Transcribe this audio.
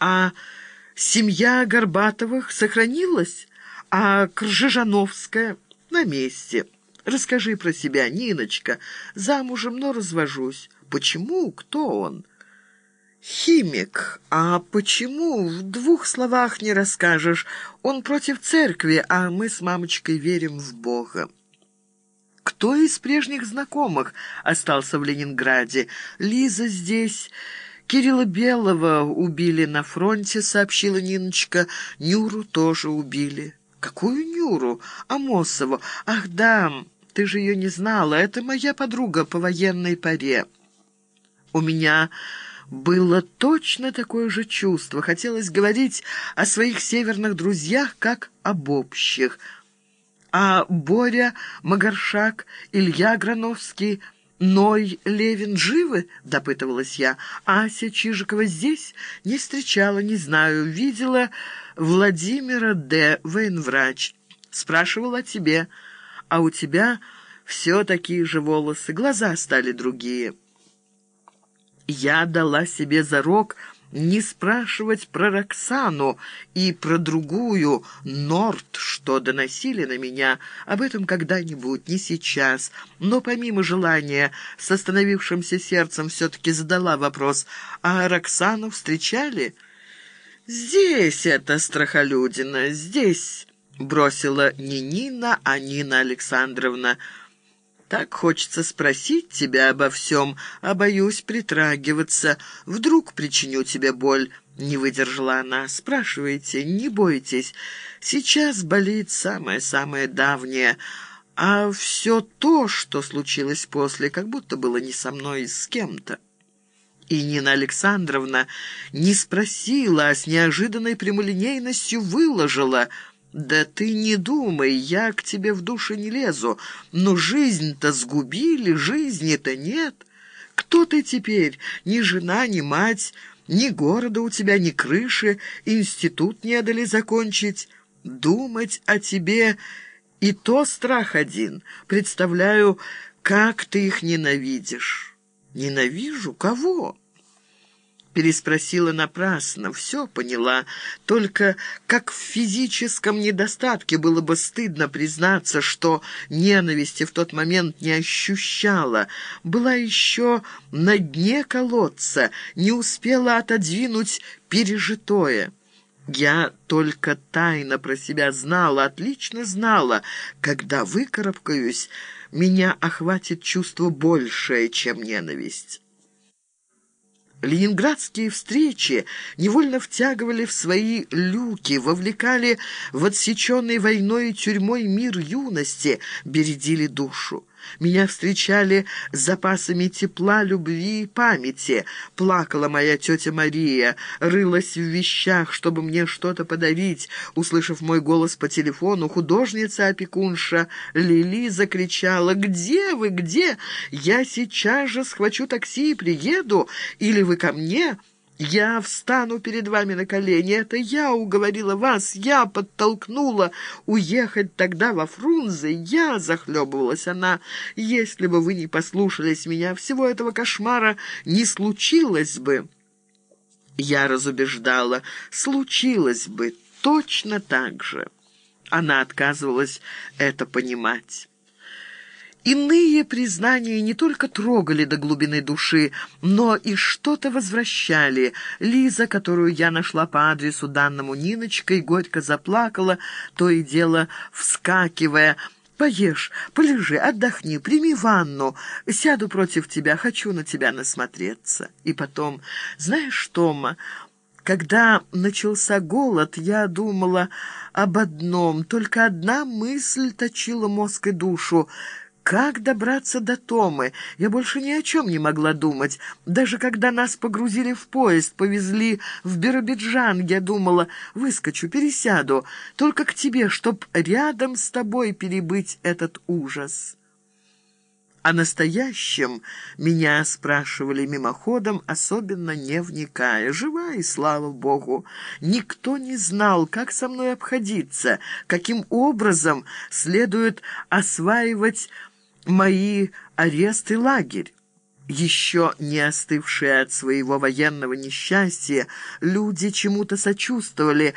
А семья Горбатовых сохранилась, а Кржижановская на месте. Расскажи про себя, Ниночка. Замужем, но развожусь. Почему? Кто он?» «Химик. А почему? В двух словах не расскажешь. Он против церкви, а мы с мамочкой верим в Бога». «Кто из прежних знакомых остался в Ленинграде? Лиза здесь...» «Кирилла Белого убили на фронте», — сообщила Ниночка. «Нюру тоже убили». «Какую Нюру? Амосову? Ах, да, ты же ее не знала. Это моя подруга по военной паре». «У меня...» Было точно такое же чувство. Хотелось говорить о своих северных друзьях как об общих. А Боря, Магаршак, Илья Грановский, Ной Левин живы? — допытывалась я. Ася Чижикова здесь? Не встречала, не знаю. Видела Владимира Д. военврач. Спрашивала о тебе. А у тебя все такие же волосы, глаза стали другие». Я дала себе зарок не спрашивать про Роксану и про другую, Норт, что доносили на меня. Об этом когда-нибудь, не сейчас. Но помимо желания, с остановившимся сердцем все-таки задала вопрос, а Роксану встречали? «Здесь это страхолюдина, здесь», — бросила не Нина, а Нина Александровна, — так хочется спросить тебя обо всем, а боюсь притрагиваться. Вдруг причиню тебе боль». Не выдержала она. «Спрашивайте, не бойтесь. Сейчас болит самое-самое давнее, а все то, что случилось после, как будто было не со мной, с кем-то». И Нина Александровна не спросила, а с неожиданной прямолинейностью выложила – «Да ты не думай, я к тебе в душе не лезу. Но жизнь-то сгубили, жизни-то нет. Кто ты теперь? Ни жена, ни мать, ни города у тебя, ни крыши, институт не дали закончить. Думать о тебе и то страх один. Представляю, как ты их ненавидишь». «Ненавижу? Кого?» Переспросила напрасно, все поняла. Только как в физическом недостатке было бы стыдно признаться, что ненависти в тот момент не ощущала. Была еще на дне колодца, не успела отодвинуть пережитое. Я только тайно про себя знала, отлично знала, когда выкарабкаюсь, меня охватит чувство большее, чем ненависть. Ленинградские встречи невольно втягивали в свои люки, вовлекали в отсеченный войной и тюрьмой мир юности, бередили душу. Меня встречали запасами тепла, любви и памяти. Плакала моя тетя Мария, рылась в вещах, чтобы мне что-то подарить. Услышав мой голос по телефону, художница-опекунша Лили закричала «Где вы, где? Я сейчас же схвачу такси и приеду, или вы ко мне?» «Я встану перед вами на колени. Это я уговорила вас, я подтолкнула уехать тогда во Фрунзе. Я захлебывалась она. Если бы вы не послушались меня, всего этого кошмара не случилось бы». Я разубеждала, случилось бы точно так же. Она отказывалась это понимать. Иные признания не только трогали до глубины души, но и что-то возвращали. Лиза, которую я нашла по адресу данному Ниночкой, горько заплакала, то и дело вскакивая. «Поешь, полежи, отдохни, прими ванну. Сяду против тебя, хочу на тебя насмотреться». И потом, знаешь, Тома, когда начался голод, я думала об одном, только одна мысль точила мозг и душу — как добраться до Томы? Я больше ни о чем не могла думать. Даже когда нас погрузили в поезд, повезли в Биробиджан, я думала, выскочу, пересяду, только к тебе, чтоб рядом с тобой перебыть этот ужас. О настоящем меня спрашивали мимоходом, особенно не вникая. Жива и слава богу. Никто не знал, как со мной обходиться, каким образом следует осваивать мои арест и лагерь. Еще не остывшие от своего военного несчастья, люди чему-то сочувствовали,